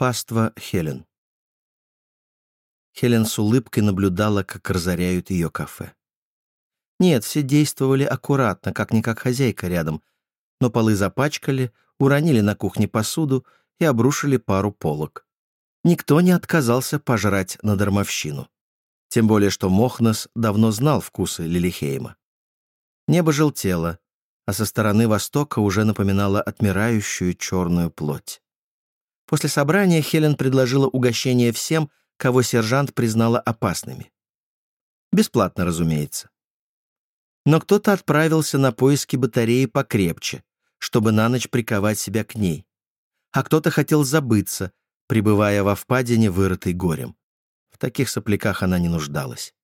Паства Хелен. Хелен с улыбкой наблюдала, как разоряют ее кафе. Нет, все действовали аккуратно, как-никак хозяйка рядом, но полы запачкали, уронили на кухне посуду и обрушили пару полок. Никто не отказался пожрать на дармовщину. Тем более, что Мохнес давно знал вкусы Лилихейма. Небо желтело, а со стороны востока уже напоминало отмирающую черную плоть. После собрания Хелен предложила угощение всем, кого сержант признала опасными. Бесплатно, разумеется. Но кто-то отправился на поиски батареи покрепче, чтобы на ночь приковать себя к ней. А кто-то хотел забыться, пребывая во впадине, вырытой горем. В таких сопляках она не нуждалась.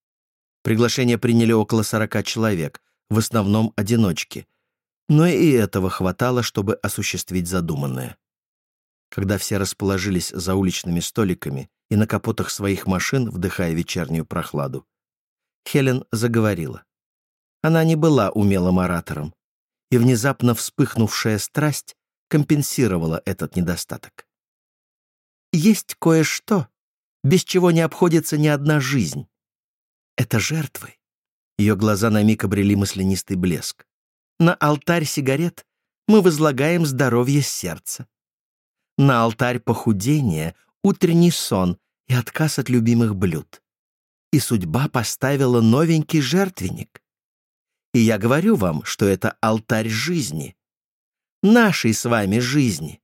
Приглашение приняли около сорока человек, в основном одиночки. Но и этого хватало, чтобы осуществить задуманное. Когда все расположились за уличными столиками и на капотах своих машин, вдыхая вечернюю прохладу, Хелен заговорила. Она не была умелым оратором, и внезапно вспыхнувшая страсть компенсировала этот недостаток. Есть кое-что, без чего не обходится ни одна жизнь. Это жертвы. Ее глаза на миг обрели маслянистый блеск. На алтарь сигарет мы возлагаем здоровье сердца. На алтарь похудения — утренний сон и отказ от любимых блюд. И судьба поставила новенький жертвенник. И я говорю вам, что это алтарь жизни. Нашей с вами жизни.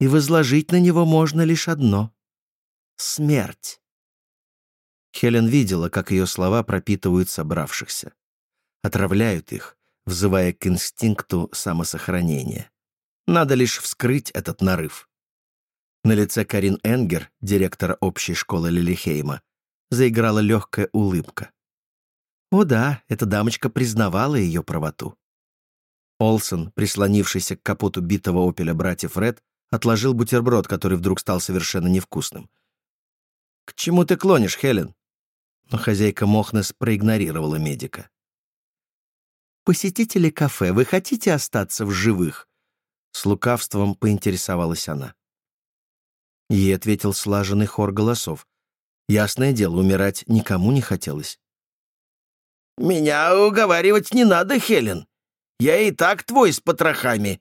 И возложить на него можно лишь одно — смерть. Хелен видела, как ее слова пропитывают собравшихся. Отравляют их, взывая к инстинкту самосохранения. Надо лишь вскрыть этот нарыв. На лице Карин Энгер, директора общей школы Лилихейма, заиграла легкая улыбка. О да, эта дамочка признавала ее правоту. Олсон, прислонившийся к капоту битого опеля братьев Ред, отложил бутерброд, который вдруг стал совершенно невкусным. «К чему ты клонишь, Хелен?» Но хозяйка Мохнес проигнорировала медика. «Посетители кафе, вы хотите остаться в живых?» С лукавством поинтересовалась она. Ей ответил слаженный хор голосов. Ясное дело, умирать никому не хотелось. «Меня уговаривать не надо, Хелен. Я и так твой с потрохами».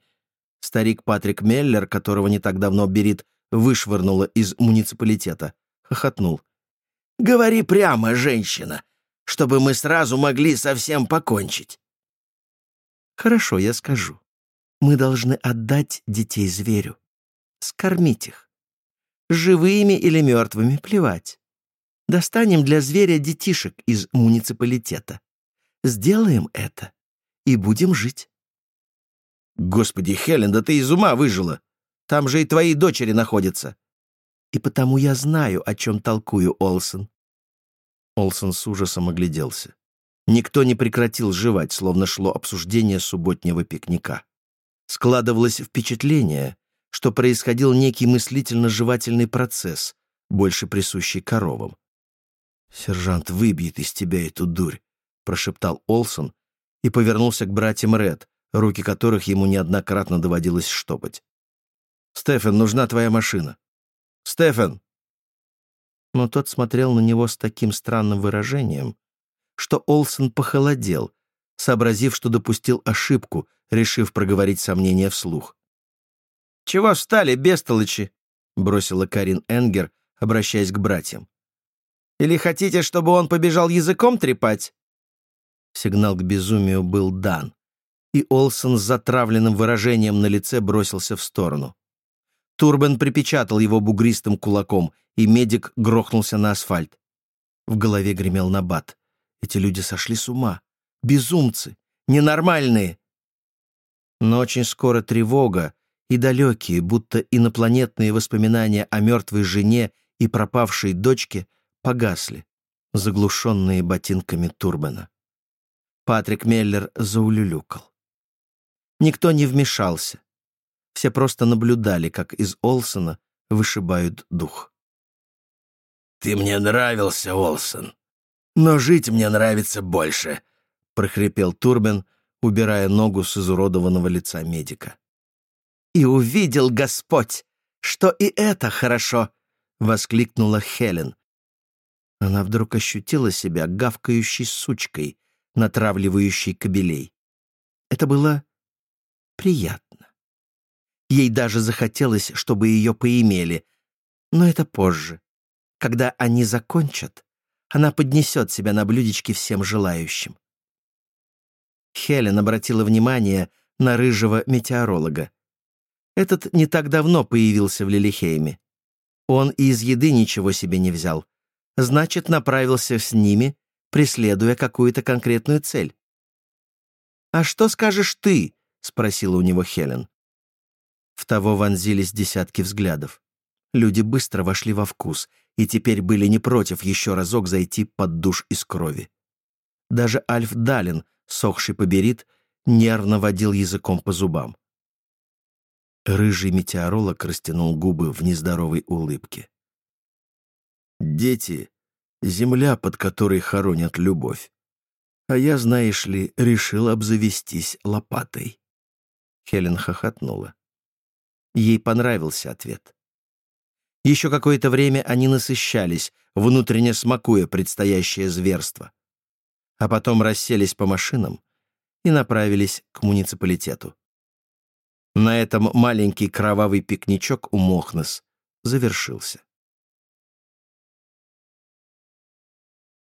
Старик Патрик Меллер, которого не так давно Берит вышвырнула из муниципалитета, хохотнул. «Говори прямо, женщина, чтобы мы сразу могли совсем покончить». Хорошо, я скажу. Мы должны отдать детей зверю. Скормить их. Живыми или мертвыми, плевать. Достанем для зверя детишек из муниципалитета. Сделаем это и будем жить. Господи, Хелен, да ты из ума выжила. Там же и твои дочери находятся. И потому я знаю, о чем толкую, Олсон. Олсон с ужасом огляделся. Никто не прекратил жевать, словно шло обсуждение субботнего пикника. Складывалось впечатление, что происходил некий мыслительно-жевательный процесс, больше присущий коровам. «Сержант выбьет из тебя эту дурь», — прошептал Олсон и повернулся к братьям Ред, руки которых ему неоднократно доводилось штопать. «Стефан, нужна твоя машина». «Стефан!» Но тот смотрел на него с таким странным выражением, что Олсон похолодел, сообразив, что допустил ошибку, решив проговорить сомнения вслух. «Чего встали, бестолочи?» — бросила Карин Энгер, обращаясь к братьям. «Или хотите, чтобы он побежал языком трепать?» Сигнал к безумию был дан, и Олсон с затравленным выражением на лице бросился в сторону. Турбен припечатал его бугристым кулаком, и медик грохнулся на асфальт. В голове гремел набат. Эти люди сошли с ума. Безумцы. Ненормальные. Но очень скоро тревога и далекие, будто инопланетные воспоминания о мертвой жене и пропавшей дочке погасли, заглушенные ботинками Турбена. Патрик Меллер заулюлюкал. Никто не вмешался. Все просто наблюдали, как из Олсона вышибают дух. «Ты мне нравился, Олсон», но жить мне нравится больше», — прохрипел Турбин, убирая ногу с изуродованного лица медика. «И увидел Господь, что и это хорошо!» — воскликнула Хелен. Она вдруг ощутила себя гавкающей сучкой, натравливающей кобелей. Это было приятно. Ей даже захотелось, чтобы ее поимели, но это позже. Когда они закончат, она поднесет себя на блюдечке всем желающим. Хелен обратила внимание на рыжего метеоролога. Этот не так давно появился в Лилихейме. Он и из еды ничего себе не взял. Значит, направился с ними, преследуя какую-то конкретную цель. «А что скажешь ты?» — спросила у него Хелен. В того вонзились десятки взглядов. Люди быстро вошли во вкус и теперь были не против еще разок зайти под душ из крови. Даже Альф Далин, сохший поберит, нервно водил языком по зубам. Рыжий метеоролог растянул губы в нездоровой улыбке. «Дети — земля, под которой хоронят любовь. А я, знаешь ли, решил обзавестись лопатой». Хелен хохотнула. Ей понравился ответ. Еще какое-то время они насыщались, внутренне смакуя предстоящее зверство. А потом расселись по машинам и направились к муниципалитету. На этом маленький кровавый пикничок у Мохнес завершился.